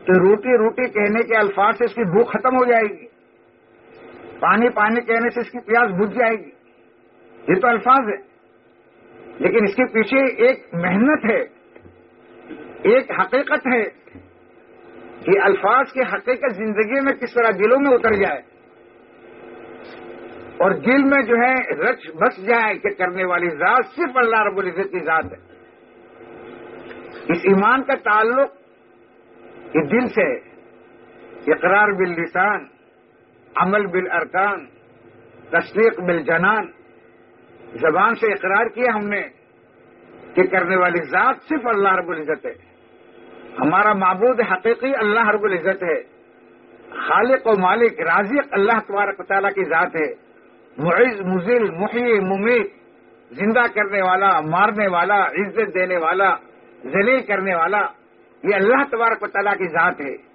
تو روٹی روٹی کہنے کے الفاظ سے اس کی بھوک ختم ہو جائے گی۔ پانی پانی کہنے سے اس کی پیاس بجھ جائے گی۔ یہ تو الفاظ ہے لیکن اس کے پیچھے ایک محنت ہے۔ ایک حقیقت ہے کہ الفاظ کی حقیقت زندگی میں کس طرح دلوں میں اتر جائے۔ اور دل میں جو ہے رچ بس جائے کہ کرنے والی ذات صرف اللہ رب العزت کی ذات ہے۔ اس ایمان کا تعلق یہ دل سے اقرار باللسان، عمل بالارکان، تصدیق بالجنان۔ زبان سے اقرار کیا ہم نے کہ کرنے والی ذات صرف اللہ رب العزت ہے۔ ہمارا معبود حقیقی اللہ رب العزت ہے۔ خالق و مالک، رازق اللہ تبارک تعالیٰ کی ذات ہے۔ معز مزل محی ممید زندہ کرنے والا، مارنے والا، عزت دینے والا ذلیل کرنے والا، یہ اللہ تبارک و تعالیٰ کی ذات ہے۔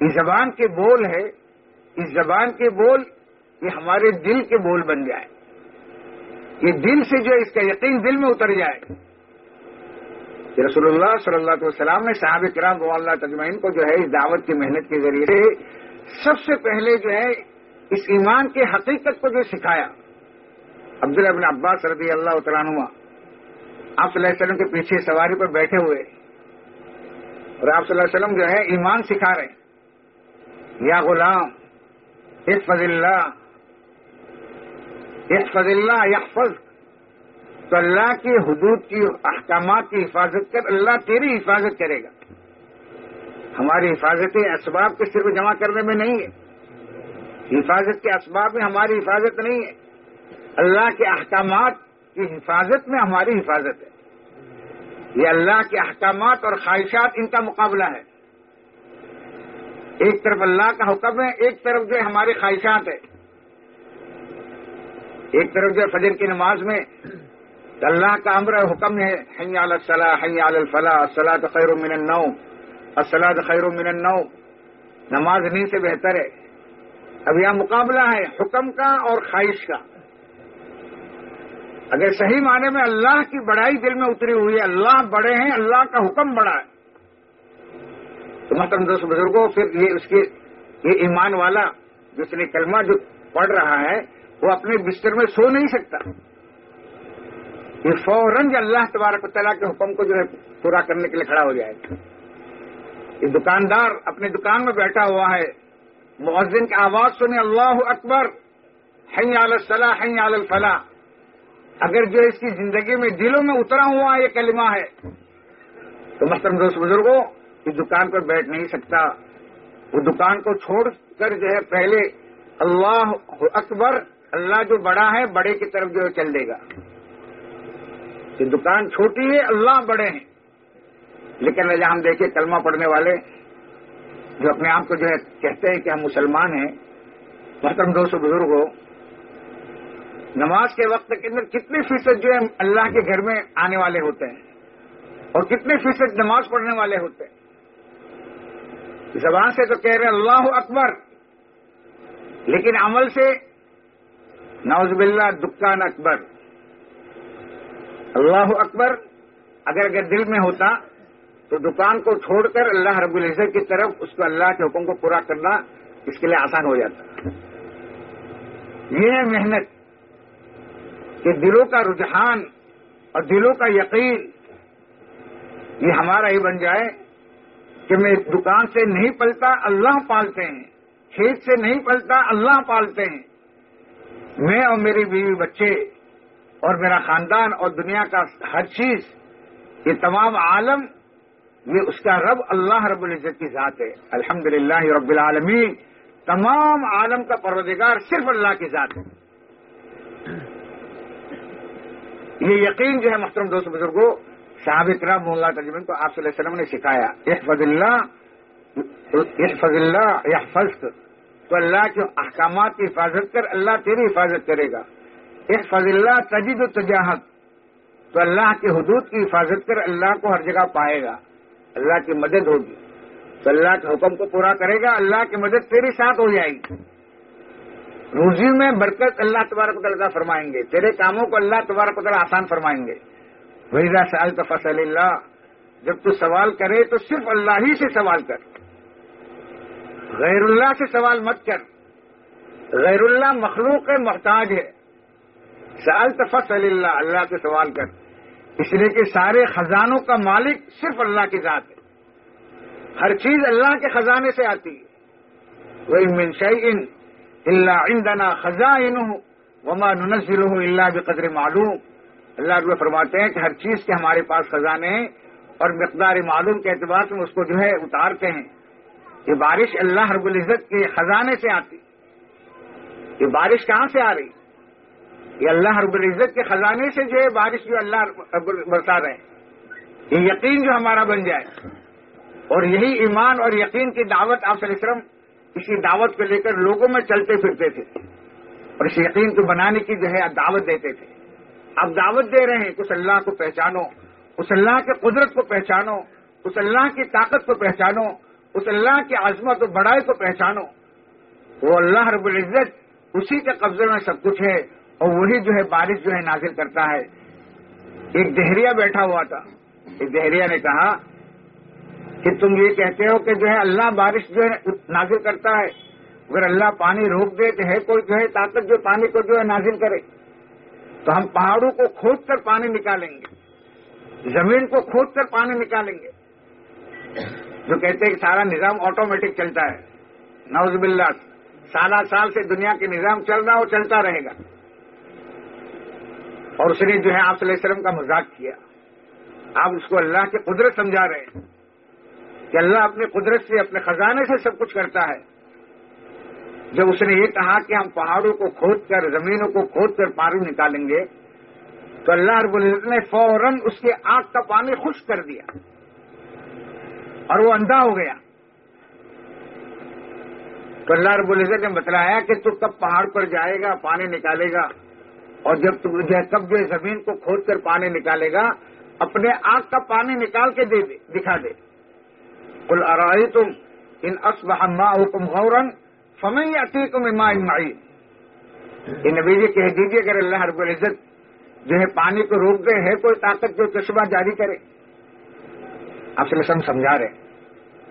اس زبان کے بول ہے۔ اس زبان کے بول یہ ہمارے دل کے بول بن جائے۔ یہ دل سے جو اس کا یقین دل میں اتر جائے۔ کہ رسول اللہ صلی اللہ علیہ وسلم نے صحاب کرام اللہ تجمعین کو جو ہے اس دعوت کی محنت کے ذریعے سے سب سے پہلے جو ہے اس ایمان کے حقیقت کو جو سکھایا۔ عبداللہ بن عباس رضی اللہ تعالیٰ عنہ آپ صلی اللہ علیہ وسلم کے پیچھے سواری پر بیٹھے ہوئے اور آپ صلی اللہ علیہ وسلم جو ہے ایمان سکھا رہے یا غلام، احفظ اللہ احفظ اللہ یحفظ، تو اللہ کی حدود کی احکامات کی حفاظت کر، اللہ تیری حفاظت کرے گا۔ ہماری حفاظتیں اسباب کے صرف جمع کرنے میں نہیں ہے۔ حفاظت کے اسباب میں ہماری حفاظت نہیں ہے۔ اللہ کے احکامات کی حفاظت میں ہماری حفاظت ہے۔ یہ اللہ کے احکامات اور خواہشات ان کا مقابلہ ہے۔ ایک طرف اللہ کا حکم ہے، ایک طرف جو ہماری خواہشات ہے۔ ایک طرف جو فجر کی نماز میں اللہ کا امر حکم ہے، حی علی الصلاح حی علی الفلاح، الصلاۃ خیر من النوم، الصلاۃ خیر من النوم۔ نماز نیند سے بہتر ہے۔ اب یہاں مقابلہ ہے حکم کا اور خواہش کا۔ اگر صحیح معنی میں اللہ کی بڑائی دل میں اتری ہوئی ہے، اللہ بڑے ہیں، اللہ کا حکم بڑا ہے۔ تو محترم دوست بزرگوں، پھر یہ اس کے یہ ایمان والا جس نے کلمہ جو پڑھ رہا ہے، وہ اپنے بستر میں سو نہیں سکتا۔ یہ فوراً اللہ تبارک و تعالیٰ کے حکم کو جو ہے پورا کرنے کے لیے کھڑا ہو جائے۔ گا یہ دکاندار اپنے دکان میں بیٹھا ہوا ہے مؤذن کی آواز سنے اللہ اکبر، حی علی الصلاح، حی علی الفلاح۔ اگر جو اس کی زندگی میں دلوں میں اترا ہوا یہ کلمہ ہے، تو محترم دوست بزرگوں، اس دکان پر بیٹھ نہیں سکتا۔ وہ دکان کو چھوڑ کر جو ہے پہلے اللہ اکبر، اللہ جو بڑا ہے، بڑے کی طرف جو ہے چل دے گا۔ کہ دکان چھوٹی ہے، اللہ بڑے ہیں۔ لیکن جہاں ہم دیکھیں کلمہ پڑھنے والے جو اپنے آپ کو جو ہے کہتے ہیں کہ ہم مسلمان ہیں، محترم دوست بزرگ ہو، نماز کے وقت کے اندر کتنے فیصد جو ہے اللہ کے گھر میں آنے والے ہوتے ہیں اور کتنے فیصد نماز پڑھنے والے ہوتے ہیں؟ زبان سے تو کہہ رہے اللہ اکبر، لیکن عمل سے نوز باللہ دکان اکبر۔ اللہ اکبر اگر اگر دل میں ہوتا تو دکان کو چھوڑ کر اللہ رب العزت کی طرف اس کو اللہ کے حکم کو پورا کرنا اس کے لیے آسان ہو جاتا یہ ہے محنت کہ دلوں کا رجحان اور دلوں کا یقین یہ ہمارا ہی بن جائے کہ میں دکان سے نہیں پلتا، اللہ پالتے ہیں۔ کھیت سے نہیں پلتا، اللہ پالتے ہیں۔ میں اور میری بیوی بچے اور میرا خاندان اور دنیا کا ہر چیز، یہ تمام عالم یہ اس کا رب اللہ رب العزت کی ذات ہے۔ الحمد رب العالمین۔ تمام عالم کا پروردگار صرف اللہ کی ذات ہے۔ یہ یقین جو ہے محترم دوست بزرگوں صحابہ کرام اللہ تجمن کو آپ صلی اللہ علیہ وسلم نے سکھایا۔ احفظ اللہ احفظ اللہ احفظ تو اللہ کے احکامات کی حفاظت کر، اللہ تیری حفاظت کرے گا۔ احفظ اللہ تجد و تجاہت تو اللہ کی حدود کی حفاظت کر، اللہ کو ہر جگہ پائے گا۔ اللہ کی مدد ہوگی تو اللہ کے حکم کو پورا کرے گا، اللہ کی مدد تیرے ساتھ ہو جائے گی۔ روزی میں برکت اللہ تبارک تعالیٰ فرمائیں گے، تیرے کاموں کو اللہ تبارک تعالیٰ آسان فرمائیں گے۔ وحیدہ سال کا فصل اللہ جب تو سوال کرے تو صرف اللہ ہی سے سوال کر۔ غیر اللہ سے سوال مت کر۔ غیر اللہ مخلوق محتاج ہے۔ سال تفصل اللہ اللہ سے سوال کر۔ اس لیے کہ سارے خزانوں کا مالک صرف اللہ کی ذات ہے۔ ہر چیز اللہ کے خزانے سے آتی ہے۔ وہ منشئی ان اللہ عندنا خزاں وما ننزل اللہ بقدر معلوم۔ اللہ رب فرماتے ہیں کہ ہر چیز کے ہمارے پاس خزانے ہیں اور مقدار معلوم کے اعتبار سے اس کو جو ہے اتارتے ہیں۔ یہ بارش اللہ رب العزت کے خزانے سے آتی۔ یہ بارش کہاں سے آ رہی؟ یہ اللہ رب العزت کے خزانے سے جو ہے بارش جو اللہ برسا رہے ہیں۔ یہ یقین جو ہمارا بن جائے۔ اور یہی ایمان اور یقین کی دعوت آپ صلی وسلم اسی دعوت کو لے کر لوگوں میں چلتے پھرتے تھے۔ اور اس یقین کو بنانے کی جو ہے دعوت دیتے تھے۔ اب دعوت دے رہے ہیں اس اللہ کو پہچانو، اس اللہ کے قدرت کو پہچانو، اس اللہ کی طاقت کو پہچانو، اس اللہ کی عظمت و بڑائی کو پہچانو۔ وہ اللہ رب العزت اسی کے قبضے میں سب کچھ ہے۔ اور وہی جو ہے بارش جو ہے نازل کرتا ہے۔ ایک دہریا بیٹھا ہوا تھا۔ ایک دہریا نے کہا کہ تم یہ کہتے ہو کہ جو ہے اللہ بارش جو ہے نازل کرتا ہے۔ اگر اللہ پانی روک دے تو ہے کوئی جو ہے طاقت جو پانی کو جو ہے نازل کرے۔ تو ہم پہاڑوں کو کھود کر پانی نکالیں گے۔ زمین کو کھود کر پانی نکالیں گے۔ جو کہتے ہیں کہ سارا نظام آٹومیٹک چلتا ہے۔ نوز باللہ۔ سالہ سال سے دنیا کے نظام چل رہا وہ چلتا رہے گا۔ اور اس نے جو ہے آپ صلی اللہ علیہ وسلم کا مذاق کیا۔ آپ اس کو اللہ کی قدرت سمجھا رہے ہیں کہ اللہ اپنی قدرت سے، اپنے خزانے سے سب کچھ کرتا ہے۔ جب اس نے یہ کہا کہ ہم پہاڑوں کو کھود کر، زمینوں کو کھود کر پانی نکالیں گے، تو اللہ رب العزت نے فوراً اس کے آگ کا پانی خشک کر دیا۔ اور وہ اندھا ہو گیا۔ تو اللہ رب العزت نے بتلایا کہ تو کب پہاڑ پر جائے گا، پانی نکالے گا۔ اور جب تم کب جو زمین کو کھود کر پانی نکالے گا، اپنے آگ کا پانی نکال کے دے دے، دکھا دے۔ کل ارائی تم ان اسبہ حکم غورن فمئی عتیق میں یہ نبی جی کہہ دیجیے اگر اللہ رب العزت جو ہے پانی کو روک دے، ہے کوئی طاقت جو چشمہ جاری کرے۔ آپ سے سم سمجھا رہے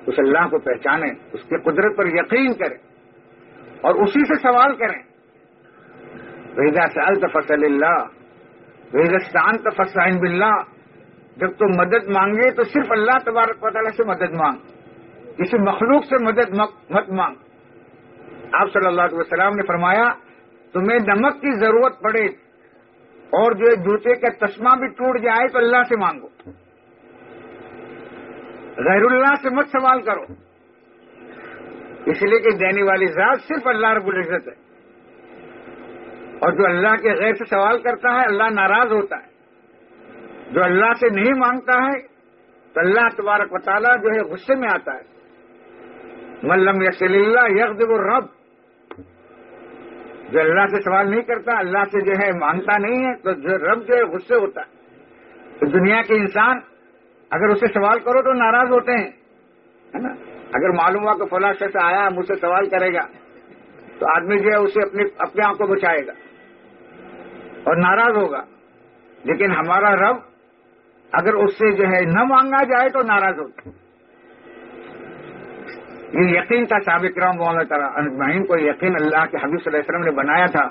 اس اللہ کو پہچانے، اس کی قدرت پر یقین کریں اور اسی سے سوال کریں۔ ویزا سے التفصل اللہ ویزستان تفسائن بلّہ جب تم مدد مانگے تو صرف اللہ تبارک و تعالیٰ سے مدد مانگ، کسی مخلوق سے مدد مت مانگ۔ آپ صلی اللہ علیہ وسلم نے فرمایا، تمہیں نمک کی ضرورت پڑے اور جو جوتے کا تسمہ بھی ٹوٹ جائے تو اللہ سے مانگو۔ غیر اللہ سے مت سوال کرو۔ اس لیے کہ دینے والی ذات صرف اللہ رب العزت ہے۔ اور جو اللہ کے غیر سے سوال کرتا ہے، اللہ ناراض ہوتا ہے۔ جو اللہ سے نہیں مانگتا ہے، تو اللہ تبارک و تعالیٰ جو ہے غصے میں آتا ہے۔ ملم یسل اللہ یکدب الرب۔ جو اللہ سے سوال نہیں کرتا، اللہ سے جو ہے مانگتا نہیں ہے، تو جو رب جو ہے غصے ہوتا ہے۔ تو دنیا کے انسان اگر اسے سوال کرو تو ناراض ہوتے ہیں، ہے نا؟ اگر معلوم ہوا کہ فلاں شخص آیا، مجھ سے سوال کرے گا، تو آدمی جو ہے اسے اپنے اپنے آپ کو بچائے گا۔ اور ناراض ہوگا۔ لیکن ہمارا رب اگر اس سے جو ہے نہ مانگا جائے تو ناراض ہوتا یہ یقین تھا سابق رام اللہ تعالیٰ انجمائن کو، یقین اللہ کے حبیب صلی اللہ علیہ وسلم نے بنایا تھا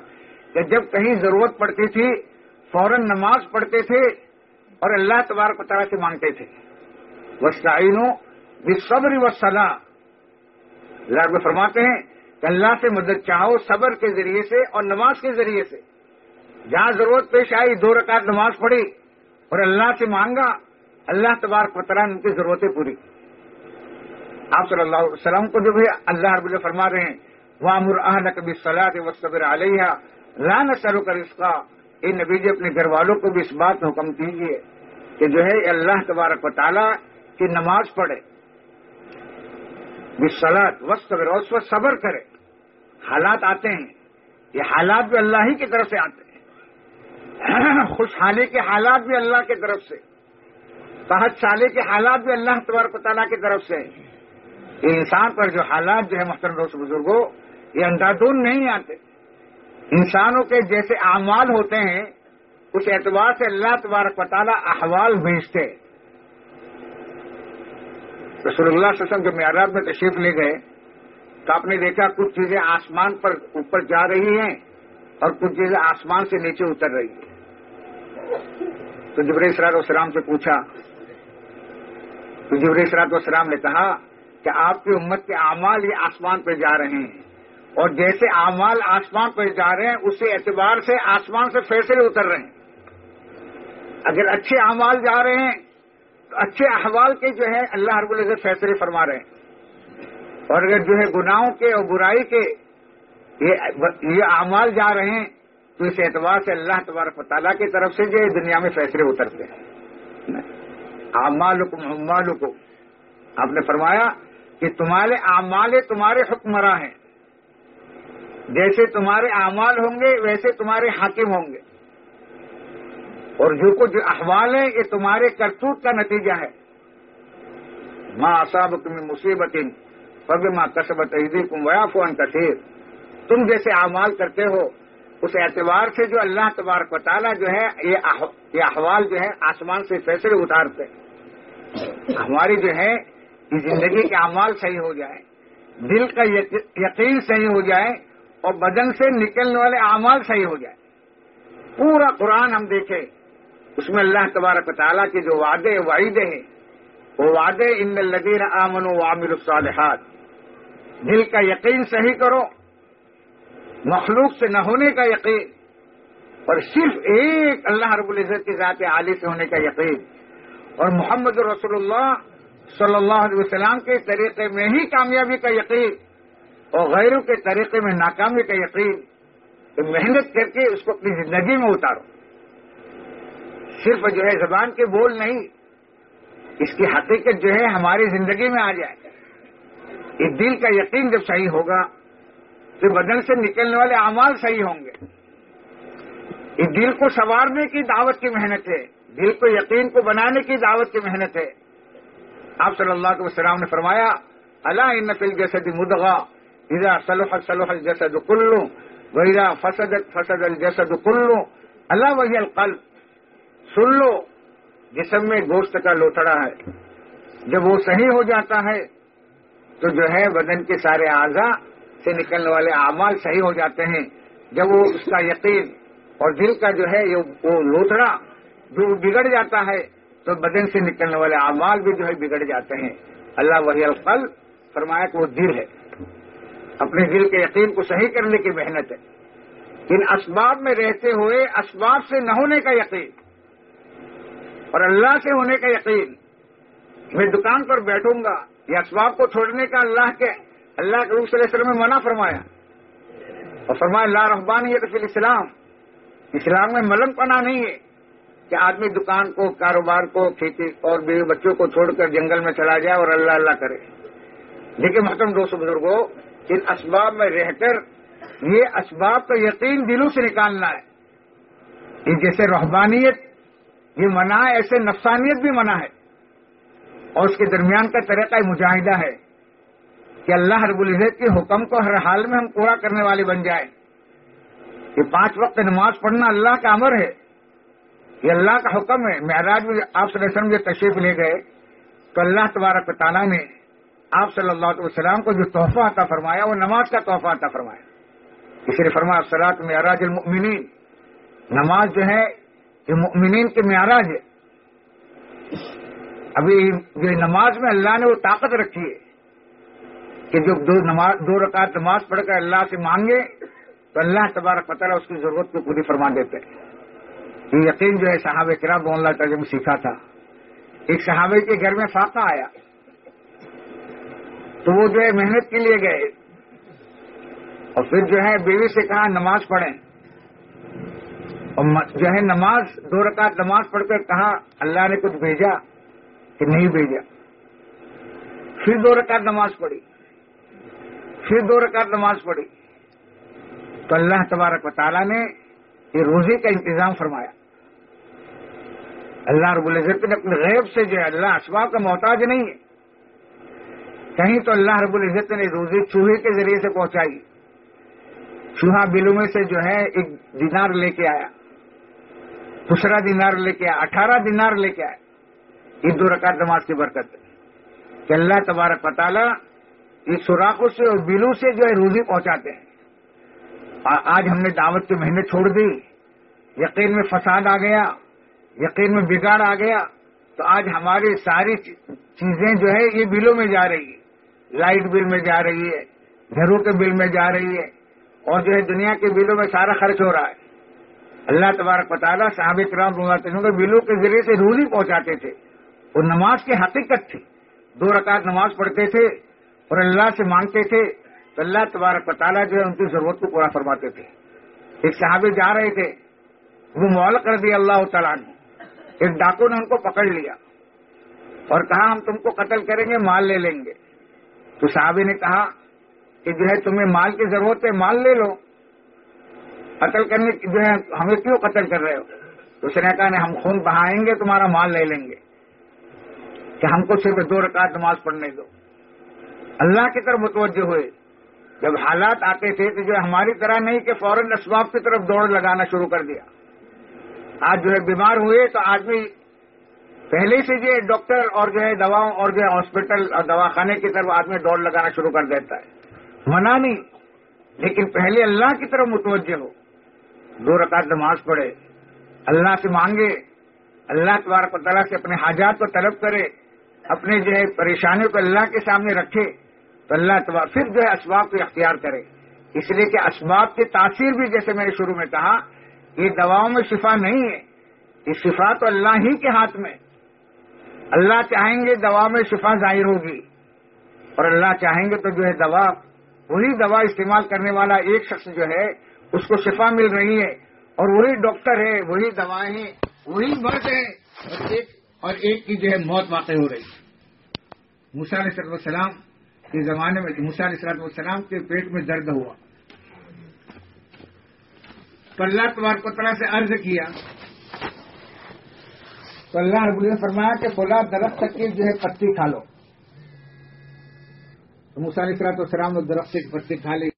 کہ جب کہیں ضرورت پڑتی تھی، فوراً نماز پڑھتے تھے اور اللہ تبارک تعالیٰ سے مانگتے تھے۔ وہ صبر و صلاح اللہ فرماتے ہیں کہ اللہ سے مدد چاہو صبر کے ذریعے سے اور نماز کے ذریعے سے۔ جہاں ضرورت پیش آئی، دو رکعت نماز پڑھی اور اللہ سے مانگا، اللہ تبارک تعالیٰ ان کی ضرورتیں پوری آپ صلی اللہ علیہ وسلم کو جو بھی اللہ رب اللہ فرما رہے ہیں وامر کبھی صلاح و صبر علیہ لان سرو کر اس کا ان نبی جی اپنے گھر والوں کو بھی اس بات میں حکم دیجیے کہ جو ہے اللہ تبارک و تعالیٰ کی نماز پڑھے سلاد وسط اس وقت صبر کرے۔ حالات آتے ہیں، یہ حالات بھی اللہ ہی کی طرف سے آتے ہیں۔ خوشحالی کے حالات بھی اللہ کی طرف سے بہت سالے کے حالات بھی اللہ تبارک تعالیٰ کی طرف سے۔ انسان پر جو حالات جو ہے محترم دوست بزرگوں، یہ اندھادون نہیں آتے۔ انسانوں کے جیسے اعمال ہوتے ہیں، اس اعتبار سے اللہ تبارک و تعالیٰ احوال بھیجتے۔ رسول اللہ علیہ وسلم کے معیارات میں تشریف لے گئے، تو آپ نے دیکھا کچھ چیزیں آسمان پر اوپر جا رہی ہیں۔ اور کچھ چیزیں آسمان سے نیچے اتر رہی ہیں۔ تو جبر اسرات والسلام سے پوچھا، تو جبر اسرات والسلام نے کہا کہ آپ کی امت کے اعمال یہ آسمان پہ جا رہے ہیں۔ اور جیسے اعمال آسمان پہ جا رہے ہیں، اسی اعتبار سے آسمان سے فیصلے اتر رہے ہیں۔ اگر اچھے اعمال جا رہے ہیں، تو اچھے احوال کے جو ہے اللہ رب العزت فیصلے فرما رہے ہیں۔ اور اگر جو ہے گناہوں کے اور برائی کے یہ اعمال جا رہے ہیں، تو اس اعتبار سے اللہ تبارک تعالیٰ کی طرف سے جو دنیا میں فیصلے اترتے ہیں۔ اعمال حکم کو آپ نے فرمایا کہ تمہارے اعمال تمہارے حکمراں ہیں۔ جیسے تمہارے اعمال ہوں گے، ویسے تمہارے حاکم ہوں گے۔ اور جو کچھ احوال ہیں، یہ تمہارے کرتوت کا نتیجہ ہے۔ ماں اصاب تمہیں مصیبت پب ماں کسبت عیدی کم ویافون کثیر۔ تم جیسے اعمال کرتے ہو، اس اعتبار سے جو اللہ تبارک و تعالیٰ جو ہے، یہ احوال جو ہے آسمان سے فیصلے اتارتے ہماری جو ہے زندگی کے اعمال صحیح ہو جائے دل کا یقین صحیح ہو جائے اور بدن سے نکلنے والے اعمال صحیح ہو جائے پورا قرآن ہم دیکھیں، اس میں اللہ تبارک تعالیٰ کے جو وعدے وعیدے ہیں، وہ وعدے، ان الدین امن و عامر الصالحات دل کا یقین صحیح کرو مخلوق سے نہ ہونے کا یقین، اور صرف ایک اللہ رب العزت کی ذات عالی سے ہونے کا یقین۔ اور محمد رسول اللہ صلی اللہ علیہ وسلم کے طریقے میں ہی کامیابی کا یقین، اور غیروں کے طریقے میں ناکامی کا یقین۔ محنت کر کے اس کو اپنی زندگی میں اتارو۔ صرف جو ہے زبان کے بول نہیں، اس کی حقیقت جو ہے ہماری زندگی میں آ جائے۔ اس دل کا یقین جب صحیح ہوگا تو بدن سے نکلنے والے اعمال صحیح ہوں گے۔ اس دل کو سنوارنے کی دعوت کی محنت ہے۔ دل کو یقین کو بنانے کی دعوت کی محنت ہے۔ آپ صلی اللہ علیہ وسلم نے فرمایا اللہ ان فل جسد مدغا، اذا صلح صلح الجسد کلو ویرا فسد فسد الجسد کلو اللہ وہی القلب سن لو، جسم میں گوشت کا لوتڑا ہے۔ جب وہ صحیح ہو جاتا ہے، تو جو ہے بدن کے سارے اعضا سے نکلنے والے اعمال صحیح ہو جاتے ہیں، جب وہ اس کا یقین اور دل کا جو ہے وہ لوتڑا جو بگڑ جاتا ہے، تو بدن سے نکلنے والے اعمال بھی جو ہے، بگڑ جاتے ہیں۔ اللہ وحی القل فرمایا کہ وہ دل ہے۔ اپنے دل کے یقین کو صحیح کرنے کی محنت ہے۔ ان اسباب میں رہتے ہوئے اسباب سے نہ ہونے کا یقین۔ اور اللہ سے ہونے کا یقین۔ میں دکان پر بیٹھوں گا، یہ اسباب کو چھوڑنے کا اللہ کے اللہ کے روح صلی اللہ علیہ وسلم میں منع فرمایا۔ اور فرمایا اللہ رحبان یہ تو پھر اسلام اسلام میں ملنگ پنا نہیں ہے کہ آدمی دکان کو، کاروبار کو، کھیتی اور بیوی بچوں کو چھوڑ کر جنگل میں چلا جائے اور اللہ اللہ کرے۔ لیکن محترم دوست بزرگوں ان اسباب میں رہ کر یہ اسباب کا یقین دلوں سے نکالنا ہے۔ جیسے روحانیت یہ منع ہے، ایسے نفسانیت بھی منع ہے۔ اور اس کے درمیان کا طریقہ مجاہدہ ہے۔ کہ اللہ رب العزت کے حکم کو ہر حال میں ہم پورا کرنے والے بن جائیں۔ یہ پانچ وقت نماز پڑھنا اللہ کا امر ہے۔ یہ اللہ کا حکم ہے۔ معراج میں آپ صلی اللہ علیہ وسلم جو تشریف لے گئے۔ تو اللہ تبارک تعالیٰ نے آپ صلی اللہ علیہ وسلم کو جو تحفہ عطا فرمایا، وہ نماز کا تحفہ عطا فرمایا۔ اس لیے فرمایا سلاط معراج المؤمنین۔ نماز جو ہے، یہ مؤمنین کے معراج ہے۔ ابھی جو نماز میں اللہ نے وہ طاقت رکھی ہے۔ کہ جو دو نماز دو رکعت نماز پڑھ کر اللہ سے مانگے تو اللہ تبارک پتہ اس کی ضرورت کو پوری فرما دیتے۔ یہ یقین جو ہے صحابہ کرام بول اللہ تعالیٰ سیکھا تھا۔ ایک صحابے کے گھر میں فاقہ آیا۔ تو وہ جو ہے محنت کے لیے گئے۔ اور پھر جو ہے بیوی سے کہا، نماز پڑھیں۔ اور جو ہے نماز دو رکعت نماز پڑھ کر کہا، اللہ نے کچھ بھیجا کہ نہیں بھیجا۔ پھر دو رکعت نماز پڑھی۔ پھر دو رکعت نماز پڑھی۔ تو اللہ تبارک و تعالیٰ نے یہ روزے کا انتظام فرمایا۔ اللہ رب العزت نے اپنے غیب سے جو ہے، اللہ اسباب کا محتاج نہیں ہے۔ کہیں تو اللہ رب العزت نے روزے چوہے کے ذریعے سے پہنچائی۔ چوہا بلو میں سے جو ہے، ایک دینار لے کے آیا۔ دوسرا دینار لے کے آیا۔ اٹھارہ دینار لے کے آئے یہ دو رکعت نماز کی برکت کہ اللہ تبارک تعالیٰ اس سوراخوں سے اور بلو سے جو ہے روزی پہنچاتے ہیں۔ آج ہم نے دعوت کی محنت چھوڑ دی۔ یقین میں فساد آ گیا۔ یقین میں بگاڑ آ گیا۔ تو آج ہماری ساری چیزیں جو ہے یہ بلوں میں جا رہی ہے لائٹ بل میں جا رہی ہے۔ گھروں کے بل میں جا رہی ہے۔ اور جو ہے دنیا کے بلوں میں سارا خرچ ہو رہا ہے۔ اللہ تبارک تعالیٰ صحابہ کرام کے بلوں کے ذریعے سے روزی پہنچاتے تھے۔ وہ نماز کی حقیقت تھی۔ دو رکعت نماز پڑھتے تھے۔ اور اللہ سے مانگتے تھے تو اللہ تبارک تعالیٰ جو ہے ان کی ضرورت کو پورا فرماتے تھے۔ ایک صحابی جا رہے تھے، وہ مول کر دیا اللہ تعالیٰ نے ایک ڈاکو نے ان کو پکڑ لیا اور کہا، ہم تم کو قتل کریں گے، مال لے لیں گے۔ تو صحابی نے کہا کہ جو ہے تمہیں مال کی ضرورت ہے، مال لے لو۔ قتل کرنے جو ہے، ہمیں کیوں قتل کر رہے ہو؟ تو اس نے کہا، نہیں، ہم خون بہائیں گے، تمہارا مال لے لیں گے۔ کہ ہم کو صرف دو رکعت نماز پڑھنے دو۔ اللہ کی طرف متوجہ ہوئے۔ جب حالات آتے تھے تو جو ہماری طرح نہیں کہ فوراً اسباب کی طرف دوڑ لگانا شروع کر دیا۔ آج جو ہے بیمار ہوئے تو آدمی پہلے سے جو ہے ڈاکٹر اور جو ہے دواؤں اور جو ہے ہاسپٹل اور دواخانے کی طرف آدمی دوڑ لگانا شروع کر دیتا ہے۔ منع نہیں، لیکن پہلے اللہ کی طرف متوجہ ہو۔ دو رکعت نماز پڑھے۔ اللہ سے مانگے۔ اللہ تبارک و تعالیٰ سے اپنے حاجات کو طلب کرے۔ اپنے جو ہے پریشانیوں کو اللہ کے سامنے رکھے۔ تو اللہ تبار پھر جو ہے اسباب کو اختیار کرے۔ اس لیے کہ اسباب کی تاثیر بھی جیسے میں نے شروع میں کہا، یہ دواؤں میں شفا نہیں ہے۔ یہ شفا تو اللہ ہی کے ہاتھ میں۔ اللہ چاہیں گے دوا میں شفا ظاہر ہوگی۔ اور اللہ چاہیں گے تو جو ہے دوا، وہی دوا استعمال کرنے والا ایک شخص جو ہے، اس کو شفا مل رہی ہے۔ اور وہی ڈاکٹر ہے، وہی دوائیں ہیں، وہی مرد ہے اور ایک اور ایک کی جو ہے موت واقع ہو رہی موسا علیہ صرف السلام کے زمانے میں موسا علیہ السلام والسلام کے پیٹ میں درد ہوا۔ تو اللہ تبار کو طرح سے عرض کیا۔ تو اللہ رب نے فرمایا کہ بولا درخت کی جو ہے پتی کھا لو۔ تو موسا علیہ السلام والسلام نے درخت سے پتی کھا لی۔